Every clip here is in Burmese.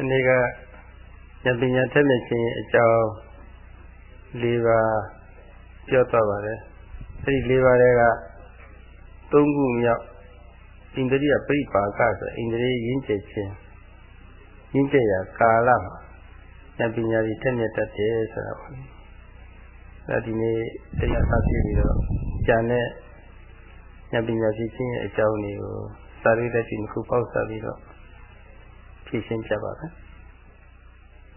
မနေ့ကဉာဏ်ပညာထက်မြက်ခြင်းအကြောင်း၄ပါးပြောသွားပါတယ်အဲဒီ၄ပါးတွေက၃ခုမြောက်ဣန္ဒြိယပြိပါကဆိုဣန္ဒြေရင်းကျက်ခြင်းရင်းကျက်ရာကာလမှာဉာဏ်ပညာကြီးထက်မြက်တတ်တယ်ဆိုတာပါအဲဒီနေ့တရားစပြပြီးတော့ဉာဏ်နဲ့ဉာဏ်ပညာရှိခြင်းရဲ့အကြောင်းတွေကိုစာရိတ္တတိတစ်ခုပေါက်စားပြီးတော့ ဖြည့်ရှင်းပြပါမယ်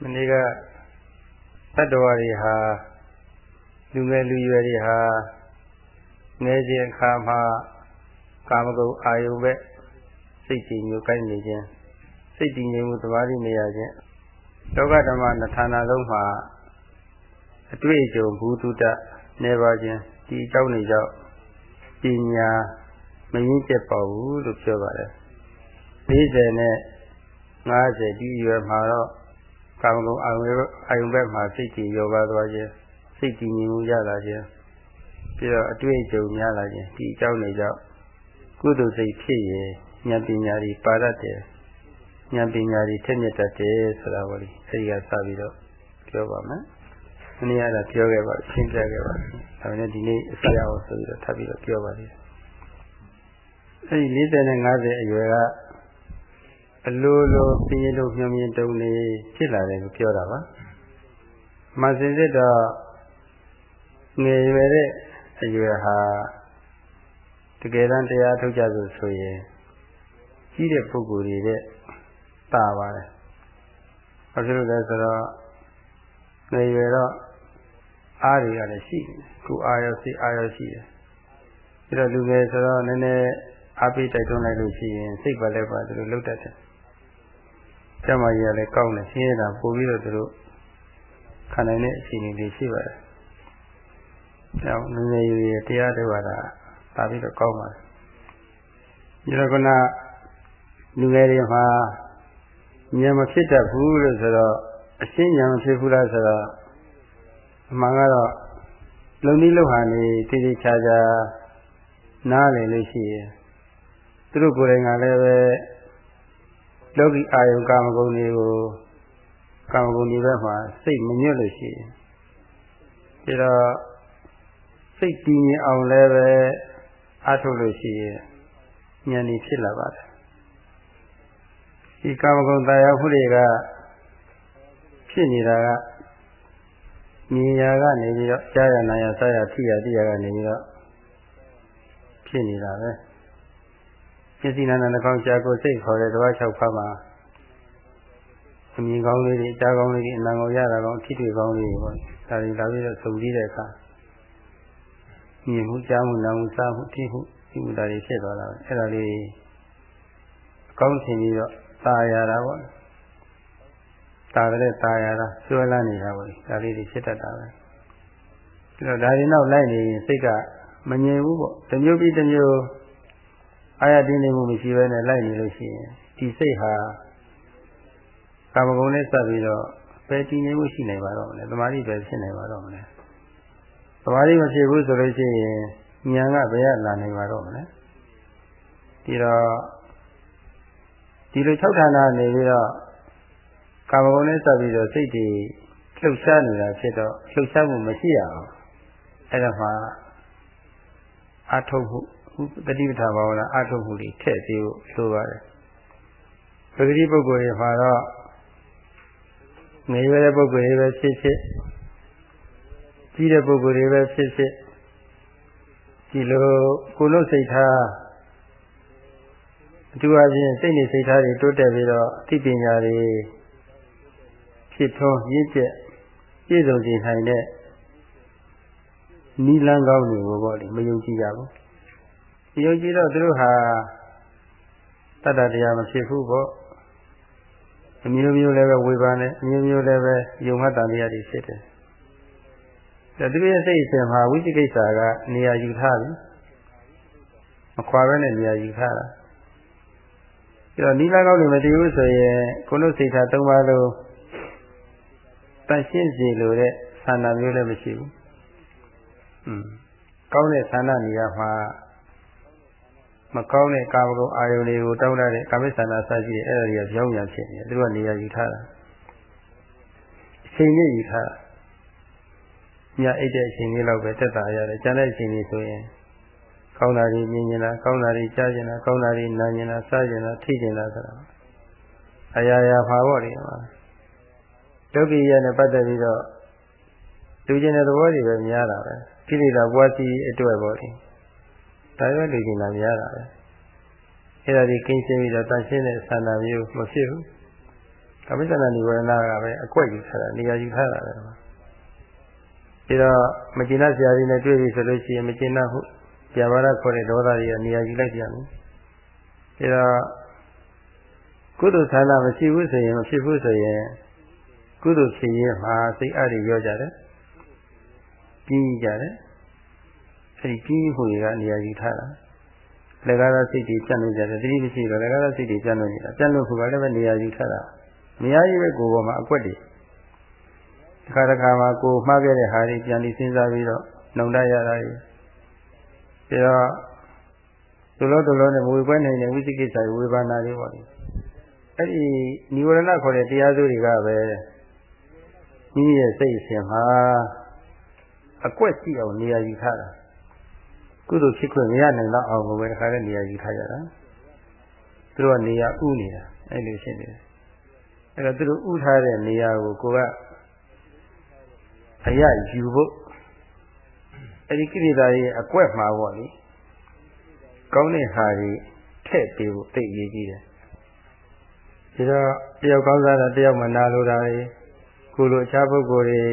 မနေ့ကတတ္တဝါတွေဟာလူငယ်လူရွယ်တွေဟာငယ်စဉ်အခါမှာကာမဂုဏ်အာယုပဲစိတ်ကြည်ညိုကိုင်းနေခြင်းစိတ်တည်ငြိမ်မှုသမာဓိမရခြင်းလောကဓမ္မနှစ်ဌာနလုံးမှာအတွေ့အကြုံဘုဒ္ဓနေပါခြင်းဒီအကြောင်းတွေကြောင့်ပညာမရင်းကျက်ပါဘူးလို့ပြောပါတယ်40နဲ့ 50ဒီရွယ်မှာတော့ကာမဂုဏ်အာယုအာယုဘက်မှာစိတ်ကြည်ရောပါသွားခြင်းစိတ်တည်ငြိမ်မှုရလာခြင်းပြီးတော့အတွေ့အကြုံများလာခြင်းဒီအကြောင်းတွေကြောင့်ကုသိုလ်စိတ်ဖြစ်ရင်ဉာဏ်ပညာတွေပါတတ်တယ်ဉာဏ်ပညာတွေထက်မြက်တတ်တယ်ဆိုတာပေါ့လေအဲဒီကစပြီးတော့ပြောပါမယ်။ဒီနေ့ကတော့ပြောခဲ့ပါရှင်းပြခဲ့ပါဒါပေမဲ့ဒီနေ့အစရအောင်ဆိုပြီးတော့ထပ်ပြီးတော့ပြောပါလိမ့်။အဲဒီ40နဲ့50အရွယ်က အလိုလိုပြင်းလို့မြုံမြင်တုံနေဖြစ်လာတယ်လို့ပြောတာပါ။မဆင်စစ်တော့ငယ်ရွယ်တဲ့အရွယ်ဟာတကယ်တမ်းတရားထုတ်ကြဆိုဆိုရင်ကြီးတဲ့ပုဂ္ဂိုလ်တွေတဲ့တာပါတယ်။ဘာဖြစ်လို့လဲဆိုတော့ငယ်ရွယ်တော့အားတွေကလည်းရှိတယ်။ကိုအားရောစိအားရောရှိတယ်။ပြီးတော့လူငယ်ဆိုတော့နည်းနည်းအားပေးတိုက်တွန်းလိုက်လို့ရှိရင်စိတ်ပါလဲပါသူတို့လှုပ်တတ်တယ်။ ကျမကြီးကလည်းကောင်းတယ်ရှင်းရတာပို့ပြီးတော့သူတို့ခံနိုင်တဲ့အခြေအနေတွေရှိပါတယ်။ကြောင့်ငငယ်ရွယ်တရားတွေပါတာသာပြီးတော့ကောင်းပါတယ်။ဒီတော့ကလူငယ်တွေမှာဉာဏ်မဖြစ်တတ်ဘူးလို့ဆိုတော့အရှင်းဉာဏ်မဖြစ်ဘူးလားဆိုတော့အမှန်ကတော့လုံနည်းလုံဟာနေတိတိကျကျနားလည်လို့ရှိရင်သူတို့ကိုယ်တိုင်ကလည်းပဲ လောကီအာယုကာမဂုဏ်တွေကိုကာမဂုဏ်တွေဘက်မှာစိတ်မညွတ်လို့ရှိရင်ဒါတော့စိတ်တည်ငြိမ်အောင်လည်းပဲအားထုတ်လို့ရှိရင်ဉာဏ်ကြီးဖြစ်လာပါတယ်ဒီကာမဂုဏ်တရားမှုတွေကဖြစ်နေတာကမြင်ရကနေပြီးတော့ကြားရနာရစရထိရတိရကနေပြီးတော့ဖြစ်နေတာပဲ မျက်စိနာနာနှာခေါင်းရှားကိုစိတ်ခေါ်တဲ့တဝါ၆ဖတ်မှာအမြင်ကောင်းလေးတွေအကြားကောင်းလေးတွေအနံကောင်းရတာကောင်းထိတွေ့ကောင်းလေးတွေပေါ့ဒါတွေလာပြီးတော့စုံကြည့်တဲ့အခါမြင်မှုကြားမှုနားမှုစားမှုထိမှုဒီမှုဒါတွေဖြစ်သွားတာပဲအဲ့ဒါလေးအကောင်းထင်ပြီးတော့ตาရတာပေါ့ตาတဲ့ตาရတာဆွဲလန်းနေတာပေါ့ဒါလေးတွေဖြစ်တတ်တာပဲဒါတော့ဒါတွေနောက်လိုက်နေရင်စိတ်ကမငြိမ်ဘူးပေါ့တစ်မျိုးပြီးတစ်မျိုး အာရတင်းနေမှုမရှိဘဲနဲ့လိုက်နေလို့ရှိရင်ဒီစိတ်ဟာကာမဂုဏ်နဲ့စပ်ပြီးတော့ပဲတည်နေမှုရှိနိုင်ပါတော့မလဲတမာတိပဲဖြစ်နိုင်ပါတော့မလဲတမာတိမဖြစ်ဘူးဆိုလို့ရှိရင်ဉာဏ်ကဘယ်ကလာနိုင်ပါတော့မလဲဒီတော့ဒီလို၆ဌာနနေပြီးတော့ကာမဂုဏ်နဲ့စပ်ပြီးတော့စိတ်တွေလှုပ်ရှားနေတာဖြစ်တော့လှုပ်ရှားမှုမရှိရအောင်အဲ့ဒါမှအာထုတ်မှု တတိပဋ္ဌာဘာဝနာအာထုတ်မှုတွေထည့်သေးဖို့လိုပါတယ်ပဂတိပုဂ္ဂိုလ်တွေမှာတော့ငယ်ရွယ်တဲ့ပုဂ္ဂိုလ်တွေပဲဖြစ်ဖြစ်ကြီးတဲ့ပုဂ္ဂိုလ်တွေပဲဖြစ်ဖြစ်ဒီလိုကိုယ်လုံးစိတ်ထားအထူးအချင်းစိတ်နေစိတ်ထားတွေတိုးတက်ပြီးတော့အသိပညာတွေဖြစ်ထွန်းရင့်ကျက်ပြည့်စုံစေနိုင်တဲ့နီလန်းကောင်းတွေကိုပေါ့လေမယုံကြည်ကြဘူးမ ယုံကြည်တော့သူတို့ဟာတတ္တတရားမဖြစ်ဘူးပေါ့အမျိုးမျိုးလည်းပဲဝေဘာနဲ့အမျိုးမျိုးလည်းပဲယုံမှတ်တန်တရားတွေဖြစ်တယ်ဒါသူရဲ့စိတ်အစဉ်မှာဝိသိကိစ္စကနေရာယူထားပြီမခွာဘဲနဲ့နေရာယူထားတာပြီးတော့နီလာကောင်းနေမတည်ဘူးဆိုရင်ကိုလို့စိတ်ထားသုံးပါလို့တန်ရှင်းစီလို့တဲ့ဆန္ဒမျိုးလည်းမရှိဘူးอืมကောင်းတဲ့ဆန္ဒနေရာမှာ မကောင်းတဲ့ကာမဂုဏ်အာယုန်တွေကိုတောင်းတတဲ့ကာမိသနာစရှိတဲ့အဲ့ဒါတွေကကြောင်းညာဖြစ်နေတယ်သူတို့ကနေရာယူထားတာအချိန်ကြီးယူထားတာညအိတ်တဲ့အချိန်ကြီးလောက်ပဲတက်တာရတယ်ကျန်တဲ့အချိန်ကြီးဆိုရင်ကောင်းတာတွေမြင်ကျင်တာကောင်းတာတွေကြားကျင်တာကောင်းတာတွေနားကျင်တာစားကျင်တာထိကျင်တာဆိုတာအရာရာပါပေါ့ဒီမှာဒုက္ခိယနဲ့ပတ်သက်ပြီးတော့လူကျင်တဲ့သဘောတွေပဲများတာပဲကိလေသာပွားစီအတွက်ပေါ့ဒီ ဒါပဲလူကျင်တာများတာပဲအဲ့ဒါဒီကိန်းရှင်းပြီးတော့တန်ရှင်းတဲ့ဆန္ဒမျိုးမဖြစ်ဘူးကမိတ္တနာနိဝရဏကပဲအကွက်ယူထားတာနေရာယူထားတာပဲဒီတော့မကျင်တဲ့ဆရာကြီးနဲ့တွေ့ပြီဆိုလို့ရှိရင်မကျင်တဲ့ဟုတ်ပြဘာရခေါ်တဲ့ဒေါသတွေကနေရာယူလိုက်ပြန်ပြီဒါတော့ကုသိုလ်ဆန္ဒမရှိဘူးဆိုရင်မဖြစ်ဘူးဆိုရင်ကုသိုလ်ဖြစ်ရင်မှာစိတ်အားတွေရောကြတယ်ပြီးကြတယ် အဲဒီပြီးဖို့တွေကနေရာယူထားတာလက်ကားသောစိတ်တွေပြတ်နေကြတယ်တတိမရှိတော့လက်ကားသောစိတ်တွေပြတ်နေနေတာပြတ်လို့ခုကလည်းပဲနေရာယူထားတာနေရာကြီးပဲကိုယ်ပေါ်မှာအကွက်တွေတစ်ခါတစ်ခါမှာကိုမှားခဲ့တဲ့ဟာတွေပြန်ပြီးစဉ်းစားပြီးတော့နှုံတရတာတွေဒါတော့ဒုလောဒုလောနဲ့ဝေပွဲနိုင်တဲ့ဝိသိကိစ္စဝေဘာနာတွေပေါ့လေအဲ့ဒီនិဝရဏခေါ်တဲ့တရားစုတွေကပဲမိမိရဲ့စိတ်ရှင်မှာအကွက်ရှိအောင်နေရာယူထားတာ ကုသိုလ်ဖြစ်ခွင့်မရနိုင်တော့အောင်ပဲတခါနဲ့နေရာယူထားကြတာသူတို့ကနေရာဥနေတာအဲ့လိုရှိနေတယ်အဲ့တော့သူတို့ဥထားတဲ့နေရာကိုကိုကအရယူဖို့အဲ့ဒီကိရိတာရဲ့အကွက်မှာပေါ့လေကောင်းတဲ့ဟာတွေထည့်ပေးဖို့သိအရေးကြီးတယ်ဒီတော့တယောက်ကောင်းစားတာတယောက်မနာလိုတာတွေကိုလိုအခြားပုဂ္ဂိုလ်တွေ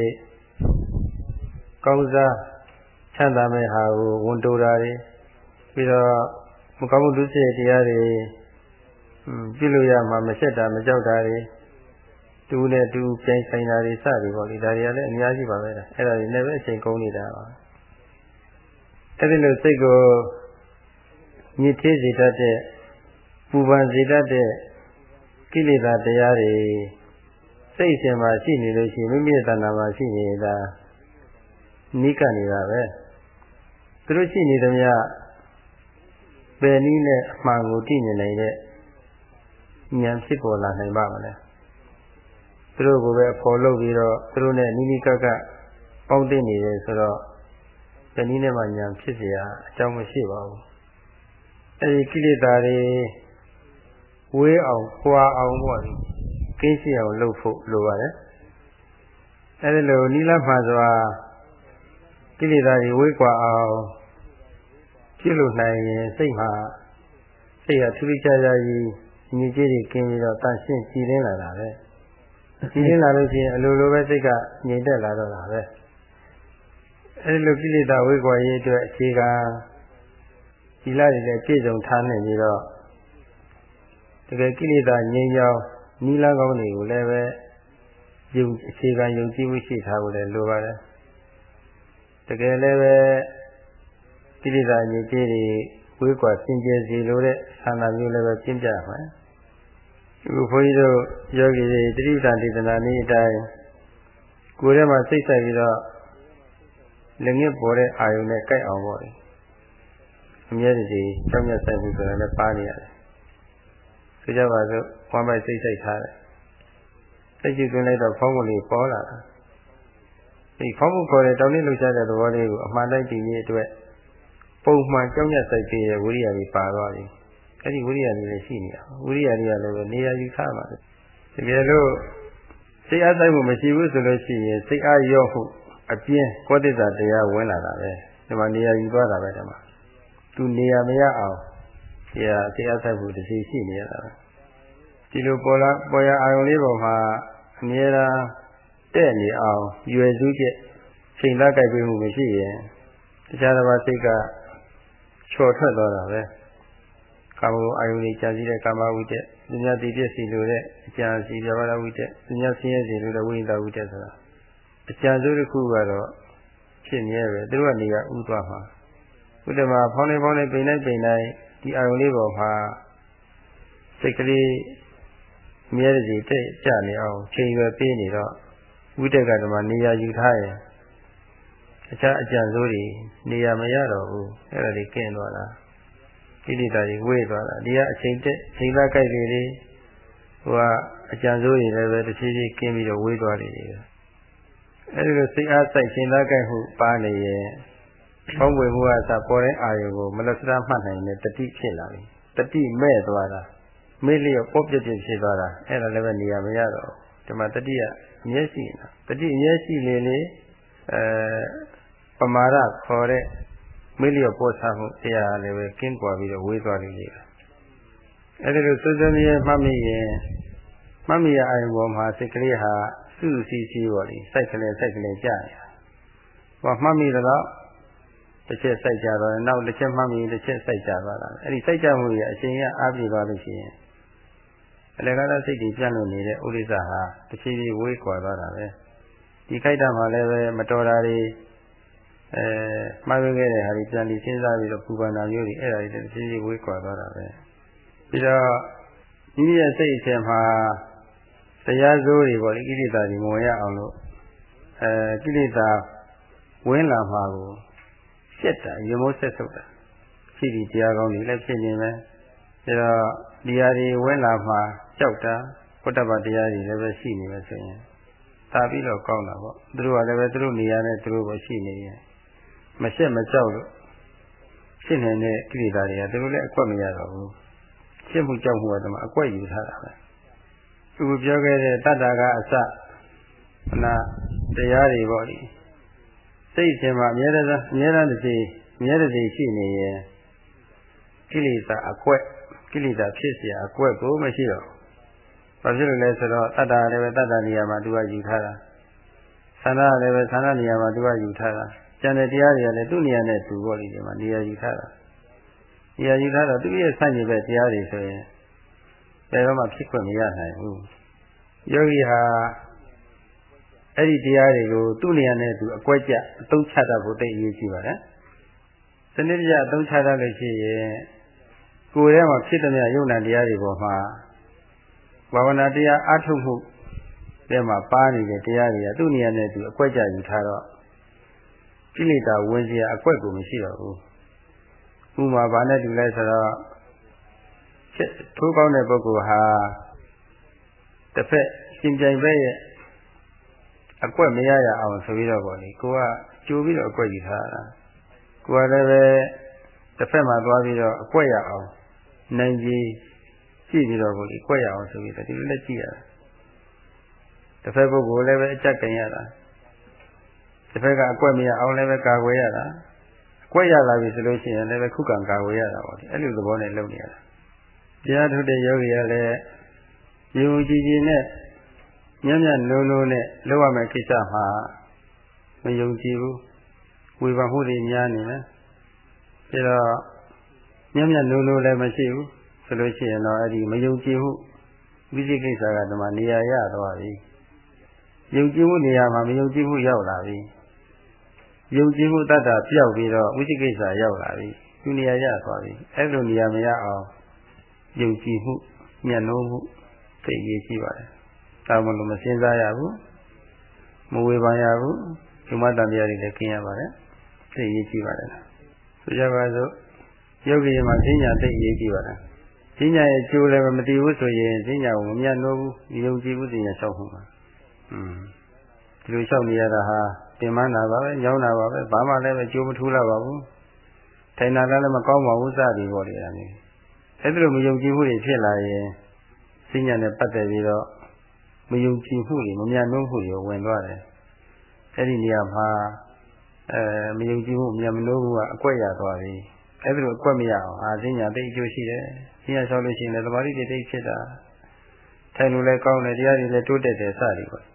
ကောင်းစား ချမ်းသာမဲ့ဟာကိုဝန်တိုတာတွေပြီးတော့မကောင်းမှုဒုစရိုက်တရားတွေပြုလို့ရမှာမဆက်တာမကြောက်တာတွေတူနဲ့တူပြိုင်ဆိုင်တာတွေစသည်ပေါ့လေဒါတွေကလည်းအများကြီးပါပဲအဲ့ဒါတွေလည်းပဲအချိန်ကုန်နေတာပါအဲ့ဒီလိုစိတ်ကိုညစ်သေးစေတတ်တဲ့ပူပန်စေတတ်တဲ့ကိလေသာတရားတွေစိတ်ရှင်မှာရှိနေလို့ရှိရင်မိမိရဲ့တဏ္ဍာမှာရှိနေတာနိကနေတာပဲ သူတို့ရှိနေသမျှပယ်နည်းနဲ့အမှန်ကိုသိနေနိုင်တဲ့ဉာဏ်ဖြစ်ပေါ်လာနိုင်ပါမလဲသူတို့ကိုပဲအဖော်လုပ်ပြီးတော့သူတို့နဲ့နိနိကကပေါင်းသိနေတယ်ဆိုတော့ပယ်နည်းနဲ့မှဉာဏ်ဖြစ်เสียအကြောင်းမရှိပါဘူးအဲဒီကိလေသာတွေဝေးအောင်ပွာအောင်ပေါ့လေကင်းရှိအောင်လုပ်ဖို့လိုပါတယ်အဲဒီလိုနိလမှာစွာကိလေသာတွေဝေးကွာအောင် ဖြစ်လို့နိုင်ရင်စိတ်မှာစိတ်ကထူးထူးခြားခြားကြီးညီကြီးတွေကင်းပြီးတော့တန်ရှင်းကြည်လင်းလာတာပဲကြည်လင်းလာလို့ရှိရင်အလိုလိုပဲစိတ်ကငြိမ်သက်လာတော့တာပဲအဲဒီလိုကိလေသာဝေးကွာရေးအတွက်အခြေခံဒီလာတွေလည်းပြည့်စုံထားနိုင်ပြီးတော့တကယ်ကိလေသာငြိမ်းချောင်းနီးလာကောင်းတွေကိုလည်းပဲယုံအခြေခံယုံကြည်မှုရှိထားဖို့လည်းလိုပါတယ်တကယ်လည်းပဲ ကိလေသာညစ်ကြေးတွေဝေးကွာစင်ကြယ်စီလိုတဲ့ဆန္ဒမျိုးလည်းပဲပြင်းပြမှာဒီဘုန်းကြီးတို့ယောဂီတွေတိဋ္ဌာန်ဒေသနာနည်းအတိုင်းကိုယ်ထဲမှာစိတ်ဆိုင်ပြီးတော့လည်းငစ်ပေါ်တဲ့အာယုန်နဲ့ကြိုက်အောင်ပေါ့လေအမြဲတည်းကြောက်မြတ်ဆိုင်မှုဆိုတာလည်းပါနေရတယ်ဆိုကြပါစို့ဝမ်းမိုက်စိတ်ဆိုင်ထားတယ်စိတ်ကြည့်သွင်းလိုက်တော့ဖောင်းမလေးပေါ်လာတာဒီဖောင်းမှုခေါ်တဲ့တောင်းနှိလှုပ်ရှားတဲ့သဘောလေးကိုအမှန်တိုင်းတည်ရေးအတွက် ပုံမှန်ကြောက်မြတ်ဆိုင်ပြီးရဲ့ဝိရိယကြီးပါသွားပြီအဲ့ဒီဝိရိယကြီးလည်းရှိနေတာဝိရိယကြီးကလည်းနေရာယူထားပါတကယ်လို့စိတ်အားဆိုင်မှုမရှိဘူးဆိုလို့ရှိရင်စိတ်အားရော့မှုအပြင်းကောတိတ္တတရားဝင်လာတာပဲဒီမှာနေရာယူသွားတာပဲဒီမှာသူနေရာမရအောင်တရားတရားဆိုင်မှုတစ်စီရှိနေရတာပဲဒီလိုပေါ်လာပေါ်ရအာယုံလေးပေါ်မှာအမြဲတမ်းတဲ့နေအောင်ရွယ်စုချက်ချိန်သားကြိုက်ပြီးမှုမရှိရင်တခြားတစ်ပါးစိတ်က ချော်ထွက်သွားတာပဲကာမဂုဏ်အာယုန်ကြီးကြာစီတဲ့ကာမဝိတ္တ၊ဉာဏ်တည်ပြည့်စီလိုတဲ့အကျဉ်းစီပြဘာဝဝိတ္တ၊ဉာဏ်ဆင်းရဲစီလိုတဲ့ဝိညာဝိတ္တဆိုတာအကျဉ်းစုတစ်ခုကတော့ဖြစ်မြဲပဲသူတို့ကနေကဥသွားမှာဥဒ္ဓမှာဖောင်းနေဖောင်းနေပိန်လိုက်ပိန်လိုက်ဒီအာယုန်လေးပေါ်မှာစိတ်ကလေးမြဲစီတဲ့ကြနေအောင်ချိန်ရွယ်ပေးနေတော့ဝိတ္တကဓမ္မနေရာယူထားရင် အခြားအကြံစိုးတွေနေရာမရတော့ဘူးအဲ့ဒါလေးကျင်းသွားတာကိလေသာတွေဝေးသွားတာဒီကအချိန်တက်ချိန်သားကြိုက်တွေတွေဟိုကအကြံစိုးတွေလည်းပဲတစ်ဖြည်းဖြည်းကင်းပြီးတော့ဝေးသွားတယ်အဲဒီလိုစိတ်အားစိုက်ချိန်သားကြိုက်မှုပါနေရင်ဖုံးဝေမှုအစပေါ်တဲ့အာယုကိုမလစရမှတ်နိုင်တဲ့တတိဖြစ်လာပြီတတိမဲ့သွားတာမေ့လျော့ပေါ့ပြည့်ပြည့်ဖြစ်သွားတာအဲ့ဒါလည်းပဲနေရာမရတော့ဒီမှာတတိကအမျက်ရှိနေတာတတိအမျက်ရှိလေလေအဲ ပမာဒခေါ်တဲ့မေ့လျော့ပေါ့ဆမှုတရားလည်းပဲကင်းကွာပြီးတော့ဝေးသွားလိမ့်မယ်အဲ့ဒီလိုစွစွမြဲမှတ်မိရင်မှတ်မိရအရင်ပေါ်မှာစိတ်ကလေးဟာစုစုစည်းစည်းပေါ့လေစိုက်ကလေးစိုက်ကလေးကြာနေတာဟောမှတ်မိတော့တစ်ချက်စိုက်ကြတော့နောက်တစ်ချက်မှတ်မိတစ်ချက်စိုက်ကြသွားတာအဲ့ဒီစိုက်ကြမှုရဲ့အချိန်ရအားပြပါလို့ရှိရင်အလကားစိတ်တွေပြန့်လို့နေတဲ့ဥရိစ္ဆာဟာတစ်ချိန်ကြီးဝေးကွာသွားတာပဲဒီခိုက်တာမှလည်းပဲမတော်တာတွေ အဲမှားခဲ့တဲ့ဟာတွေပြန်ပြီးစဉ်းစားပြီးတော့ပူပန်တာမျိုးတွေအဲ့ဒါတွေတစ်ချိန်ကြီးဝေးကွာသွားတာပဲပြီးတော့မိမိရဲ့စိတ်အချိန်မှာတရားစိုးတွေပေါ့လေကိလေသာတွေမဝင်ရအောင်လို့အဲကိလေသာဝင်လာမှာကိုစက်တာရေမိုးဆက်ဆုပ်တာရှိဒီတရားကောင်းတွေလည်းဖြစ်နေမယ်ဒါတော့တရားတွေဝင်လာမှာကြောက်တာဘုဒ္ဓဘာတရားတွေလည်းပဲရှိနေမယ်ဆိုရင်သာပြီးတော့ကောင်းတာပေါ့သူတို့ကလည်းပဲသူတို့နေရာနဲ့သူတို့ပဲရှိနေရင် မရှက်မကြောက်လို့ဖြစ်နေတဲ့ကိလေသာတွေကသူတို့လည်းအကွက်မရတော့ဘူးရှင်းမှုကြောက်မှုကတော့အကွက်ယူထားတာပဲသူပြောခဲ့တဲ့တတ္တာကအစနာတရားတွေပေါ့လေစိတ်ရှင်မှာအမြဲတမ်းအမြဲတမ်းတစ်စီအမြဲတည်းရှိနေရင်ကိလေသာအကွက်ကိလေသာဖြစ်เสียအကွက်ကိုမရှိတော့ဘာဖြစ်လို့လဲဆိုတော့တတ္တာလည်းပဲတတ္တာနေရာမှာသူကယူထားတာသန္တာလည်းပဲသန္တာနေရာမှာသူကယူထားတာ ကျန်တဲ့တရားတွေကလည်းသူ့နေရာနဲ့သူပေါ့လေဒီမှာနေရာယူထားတာနေရာယူထားတော့သူ့ရဲ့ဆန့်ကျင်ဘက်တရားတွေဆိုရင်ဘယ်တော့မှဖြစ်ခွင့်မရနိုင်ဘူးယောဂီဟာအဲ့ဒီတရားတွေကိုသူ့နေရာနဲ့သူအကွက်ကြအသုံးချတတ်ဖို့တိတ်အရေးကြီးပါတယ်စနစ်ပြအသုံးချတတ်လို့ရှိရင်ကိုယ်ထဲမှာဖြစ်တဲ့မြယုံနာတရားတွေပေါ်မှာဘာဝနာတရားအထုတ်မှုတဲ့မှာပါနေတဲ့တရားတွေကသူ့နေရာနဲ့သူအကွက်ကြယူထားတော့ ကိလေသာဝင်စရာအကွက်ကိုမရှိတော့ဘူးဥမာဘာနဲ့တူလဲဆိုတော့ထိုးကောင်းတဲ့ပုဂ္ဂိုလ်ဟာတစ်ဖက်ရှင်ပြိုင်ဘက်ရဲ့အကွက်မရရအောင်ဆိုပြီးတော့ပေါ့လေကိုကကြိုပြီးတော့အကွက်ယူထားတာကိုကလည်းပဲတစ်ဖက်မှာသွားပြီးတော့အကွက်ရအောင်နိုင်ကြီးကြည့်ပြီးတော့ပေါ့လေကွက်ရအောင်ဆိုပြီးတော့ဒီလိုလက်ကြည့်ရတာတစ်ဖက်ပုဂ္ဂိုလ်လည်းပဲအကြက်ကန်ရတာ တစ်ဖက်ကအကွက်မရအောင်လည်းပဲကာကွယ်ရတာအကွက်ရလာပြီဆိုလို့ရှိရင်လည်းပဲခုခံကာကွယ်ရတာပေါ့လေအဲ့လိုသဘောနဲ့လုပ်နေရတာတရားထုတ်တဲ့ယောဂီကလည်းယုံကြည်ကြည်နဲ့ညံ့ညံ့လုံးလုံးနဲ့လုပ်ရမယ့်ကိစ္စမှာမယုံကြည်ဘူးဝေဖန်မှုတွေများနေတယ်ဒါတော့ညံ့ညံ့လုံးလုံးလည်းမရှိဘူးဆိုလို့ရှိရင်တော့အဲ့ဒီမယုံကြည်မှုဝိသိကိစ္စကဒီမှာနေရာရသွားပြီယုံကြည်မှုနေရာမှာမယုံကြည်မှုရောက်လာပြီ ယုံကြည်မှုတတ်တာပြောက်ပြီးတော့ဝိသိကိစ္စရောက်လာပြီသူနေရာရသွားပြီအဲ့လိုနေရာမရအောင်ယုံကြည်မှုမျက်နှာမှုသိရေးရှိပါတယ်ဒါမှမဟုတ်မစင်စားရဘူးမဝေဖန်ရဘူးဒီမတ္တတရားတွေလည်းကျင်းရပါတယ်သိရေးရှိပါတယ်ဆိုကြပါစို့ယောဂီမှာဈဉ္ညာသိရေးရှိပါတယ်ဈဉ္ညာရဲ့ကျိုးလည်းမတည်ဘူးဆိုရင်ဈဉ္ညာကိုမမြတ်လို့ဘူးယုံကြည်ဘူးဈဉ္ညာလျှောက်မှုပါอืมဒီလိုလျှောက်နေရတာဟာ တင်မနာပါပဲညောင်းတာပါပဲဘာမှလည်းပဲကျိုးမထူးလာပါဘူးထိုင်တာလည်းမကောင်းပါဘူးစသည်ပေါ့လေအဲ့ဒါအဲ့ဒီလိုမယုံကြည်မှုတွေဖြစ်လာရင်ဈဉ္ညာနဲ့ပတ်သက်ပြီးတော့မယုံကြည်မှုတွေမမြတ်နှုံးမှုတွေဝင်သွားတယ်အဲ့ဒီနေရာမှာအဲမယုံကြည်မှုမြတ်မနှုံးမှုကအကွက်ရသွားပြီအဲ့ဒီလိုအကွက်မရအောင်အာဈဉ္ညာတိတ်အကျိုးရှိတယ်ဈဉ္ညာလျှောက်လို့ရှိရင်လည်းသမာဓိတိတ်ဖြစ်တာထိုင်လို့လည်းကောင်းတယ်တရားတွေလည်းတိုးတက်တယ်စသည်ပေါ့ည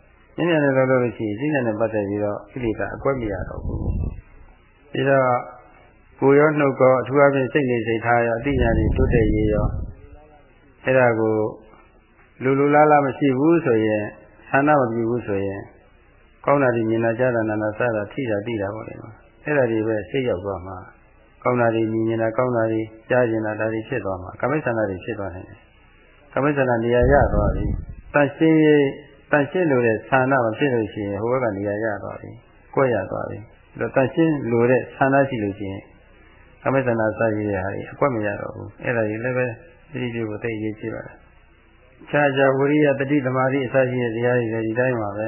ဉ့်ညံနဲ့လို့လို့ရှိရင်ဈဉ္ညာနဲ့ပတ်သက်ပြီးတော့ဣလိကအကွက်မရတော့ဘူးပြီးတော့ကိုရောနှုတ်ကောအထူးအဖြင့်စိတ်နေစိတ်ထားရောအတိညာတွေတိုးတက်ရေးရောအဲ့ဒါကိုလူလူလားလားမရှိဘူးဆိုရင်ဆန္ဒမပြုဘူးဆိုရင်ကောင်းတာဒီမြင်လာကြတာနာနာစတာထိတာတိတာပေါ့လေအဲ့ဒါတွေပဲစိတ်ရောက်သွားမှာကောင်းတာဒီမြင်နေတာကောင်းတာဒီကြားကျင်တာဒါတွေဖြစ်သွားမှာကမိစ္ဆန္ဒတွေဖြစ်သွားနိုင်တယ်ကမိစ္ဆန္ဒနေရာရသွားပြီတန်ရှင်းရေး တန်ရှင်းလို့တဲ့ဆန္ဒမဖြစ်လို့ရှိရင်ဟိုဘက်ကနေရာရသွားပြီကိုယ်ရသွားပြီဒါတန်ရှင်းလို့တဲ့ဆန္ဒရှိလို့ရှိရင်ကမေသနာစရည်ရဟာအကွက်မရတော့ဘူးအဲ့ဒါကြီးလည်းပဲသတိပြုဖို့သိရေးကြည့်ပါလားခြားခြားဝိရိယတတိသမာဓိအစရှိတဲ့တရားတွေလည်းဒီတိုင်းပါပဲ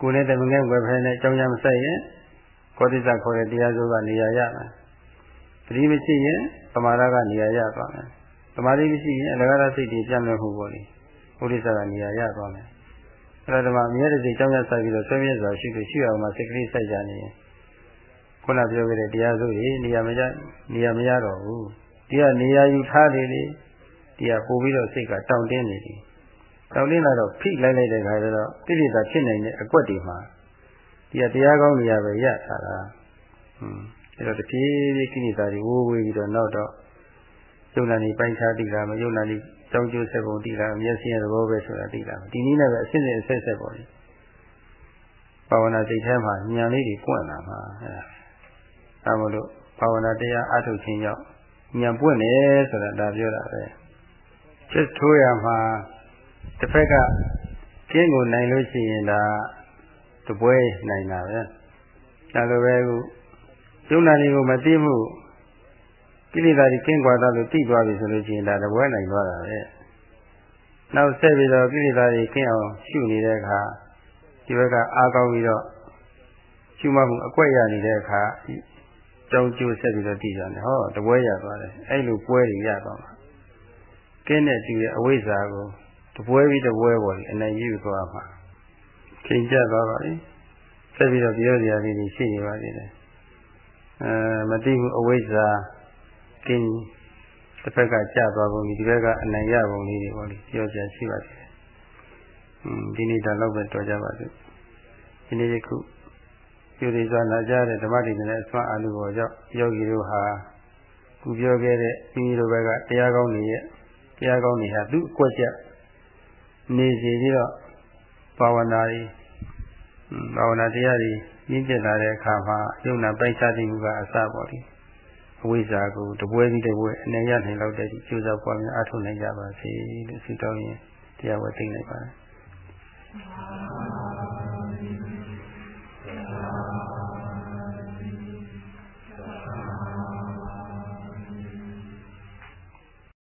ကိုယ်နဲ့တမငယ်ွယ်ဖဲနဲ့အကြောင်းရမဆိုင်ရင်ကောတိသခေါ်တဲ့တရားစိုးကနေရာရမယ်တတိမရှိရင်သမာဓိကနေရာရသွားမယ်သမာဓိမရှိရင်အလကားစိတ်တွေပြန့်လွယ်မှုပေါ့လေ ဘုရိသကနေရာရသွားမယ်အဲ့ဒါဓမ္မမြဲတဲ့စိတ်ကြောင်းရဆိုင်ပြီးတော့ဆွေးမြဲစွာရှိလို့ရှိအောင်မှစိတ်ကလေးစိုက်ကြနေရင်ခုနပြောခဲ့တဲ့တရားစိုးကြီးနေရာမရနေရာမရတော့ဘူးဒီကနေရာယူထားတယ်လေဒီကပို့ပြီးတော့စိတ်ကတောင့်တင်းနေတယ်တောင့်တင်းလာတော့ဖိလိုက်လိုက်တဲ့ခါကျတော့တိတိတာဖြစ်နိုင်တဲ့အကွက်တွေမှာဒီကတရားကောင်းနေရာပဲရတာလားဟွန်းအဲ့တော့တဖြည်းဖြည်းကိလေသာတွေဝိုးဝေးပြီးတော့နောက်တော့ယုံနာနေပိုင်းခြားတိလာမယုံနာနေ ကြောင်းကျိုးဆက်ပုံတိလာမျက်စိရဲ့သဘောပဲဆိုတာတိလာဒီနည်းနဲ့ပဲအစစ်စစ်အဆက်ဆက်ပေါ်တယ်ဘာဝနာစိတ်ထဲမှာဉာဏ်လေးတွေပွင့်လာမှာအဲ့ဒါဒါမို့လို့ဘာဝနာတရားအထုတ်ခြင်းကြောင့်ဉာဏ်ပွင့်တယ်ဆိုတာဒါပြောတာပဲစစ်ထိုးရမှာတစ်ဖက်ကကျင်းကိုနိုင်လို့ရှိရင်ဒါတပွဲနိုင်တာပဲဒါလိုပဲခုယုံနာလေးကိုမသိမှု ကိလေသာတွေကျင်းကွာတော့လို့သိသွားပြီဆိုလို့ရှိရင်ဒါတပွဲနိုင်သွားတာပဲနောက်ဆက်ပြီးတော့ကိလေသာတွေကျင်းအောင်ရှုနေတဲ့အခါဒီဘက်ကအားကောင်းပြီးတော့ရှုမှတ်မှုအကွက်ရနေတဲ့အခါကြောင်းကျိုးဆက်ပြီးတော့တည်ကြတယ်ဟောတပွဲရသွားတယ်အဲ့လိုပွဲတွေရသွားမှာကင်းတဲ့တူရဲ့အဝိဇ္ဇာကိုတပွဲပြီးတပွဲပေါ်ပြီးအနိုင်ယူသွားမှာချိန်ကျသွားပါပြီဆက်ပြီးတော့ပြောစရာလေးတွေရှိနေပါသေးတယ်အဲမတိဘူးအဝိဇ္ဇာ ကင်းတစ်ဖက်ကကျသွားပုံဒီဘက်ကအနိုင်ရပုံလေးတွေပေါ့လေပြောစရာရှိပါသေးတယ်ဒီနေ့တော့လောက်ပဲတော်ကြပါစို့ဒီနေ့ယခုပြုရည်စွာနာကြတဲ့ဓမ္မတိနဲ့အစွမ်းအာလူပေါ်ကြောင့်ယောဂီတို့ဟာခုပြောခဲ့တဲ့မိမိတို့ဘက်ကတရားကောင်းတွေရဲ့တရားကောင်းတွေဟာသူ့အကွက်ချက်နေစီပြီးတော့ဘာဝနာတွေဘာဝနာတရားတွေရင်းကျက်လာတဲ့အခါမှာယုံနာပိုက်စားသိမှုကအစပေါ်တယ် အဝိဇ္ဇာကိုတပွဲပြီးတပွဲအနေရနိုင်လောက်တဲ့ကျိုးစားပွားများအထောက်နိုင်ကြပါစေလို့ဆုတောင်းရင်တရားဝတ်သိမ့်လိုက်ပါတယ်